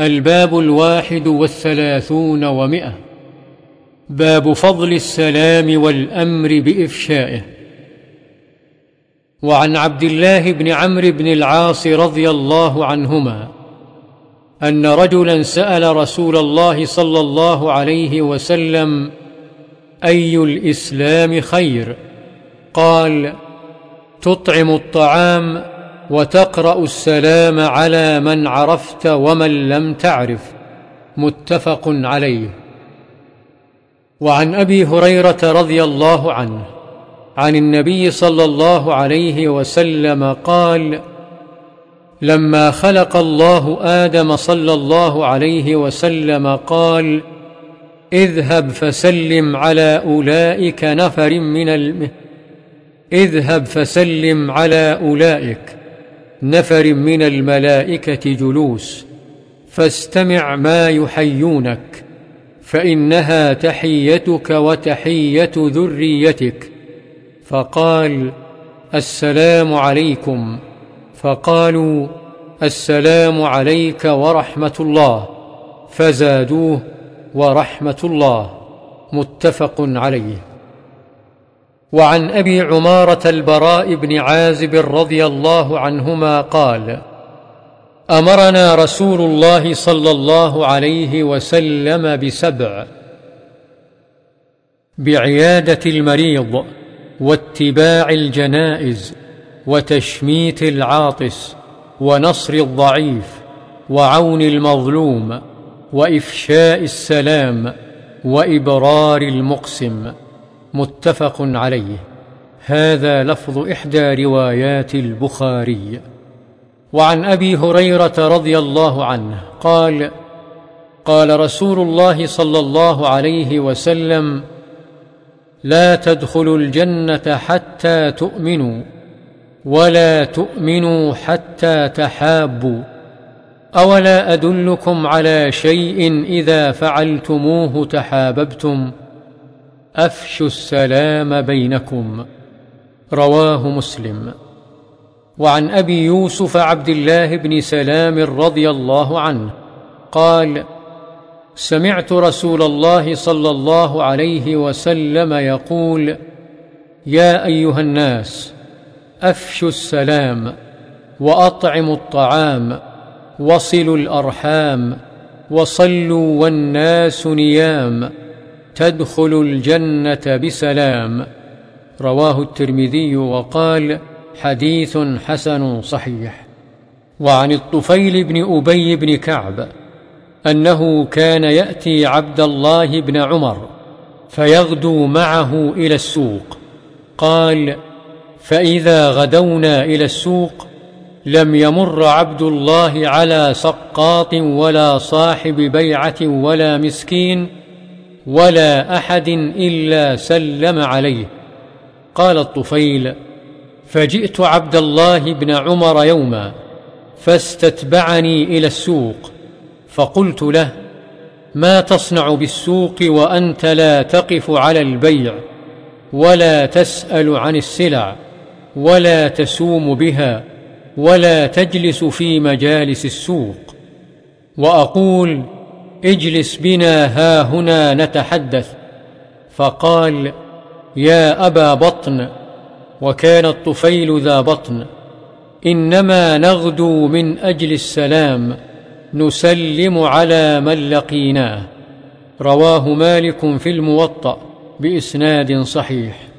الباب الواحد والثلاثون ومئة. باب فضل السلام والأمر بإفشائه. وعن عبد الله بن عمرو بن العاص رضي الله عنهما أن رجلا سأل رسول الله صلى الله عليه وسلم أي الإسلام خير؟ قال تطعم الطعام وتقرأ السلام على من عرفت ومن لم تعرف متفق عليه. وعن أبي هريرة رضي الله عنه عن النبي صلى الله عليه وسلم قال لما خلق الله آدم صلى الله عليه وسلم قال اذهب فسلم على أولئك نفر من الم اذهب فسلم على أولئك نفر من الملائكة جلوس فاستمع ما يحيونك فإنها تحيتك وتحية ذريتك. فقال السلام عليكم. فقالوا السلام عليك ورحمة الله. فزادوه ورحمة الله. متفق عليه. وعن أبي عمارة البراء بن عازب رضي الله عنهما قال أمرنا رسول الله صلى الله عليه وسلم بسبع بعيادة المريض واتباع الجنائز وتشميت العاطس ونصر الضعيف وعون المظلوم وإفشاء السلام وإبرار المقسم. متفق عليه. هذا لفظ إحدى روايات البخاري. وعن أبي هريرة رضي الله عنه قال قال رسول الله صلى الله عليه وسلم لا تدخلوا الجنة حتى تؤمنوا ولا تؤمنوا حتى تحابوا. أولا أدلكم على شيء إذا فعلتموه تحاببتم؟ أفشوا السلام بينكم. رواه مسلم. وعن أبي يوسف عبد الله بن سلام رضي الله عنه قال سمعت رسول الله صلى الله عليه وسلم يقول يا أيها الناس أفشوا السلام وأطعموا الطعام وصلوا الأرحام وصلوا والناس نيام تدخل الجنة بسلام. رواه الترمذي وقال حديث حسن صحيح. وعن الطفيل بن أبي بن كعب أنه كان يأتي عبد الله بن عمر فيغدو معه إلى السوق. قال فإذا غدونا إلى السوق لم يمر عبد الله على سقاط ولا صاحب بيعة ولا مسكين ولا أحد إلا سلم عليه. قال الطفيل فجئت عبد الله بن عمر يوما فاستتبعني إلى السوق فقلت له ما تصنع بالسوق وأنت لا تقف على البيع ولا تسأل عن السلع ولا تسوم بها ولا تجلس في مجالس السوق. وأقول اجلس بنا ها هنا نتحدث. فقال يا أبا بطن وكان الطفيل ذا بطن إنما نغدو من أجل السلام نسلم على من لقيناه. رواه مالك في الموطأ بإسناد صحيح.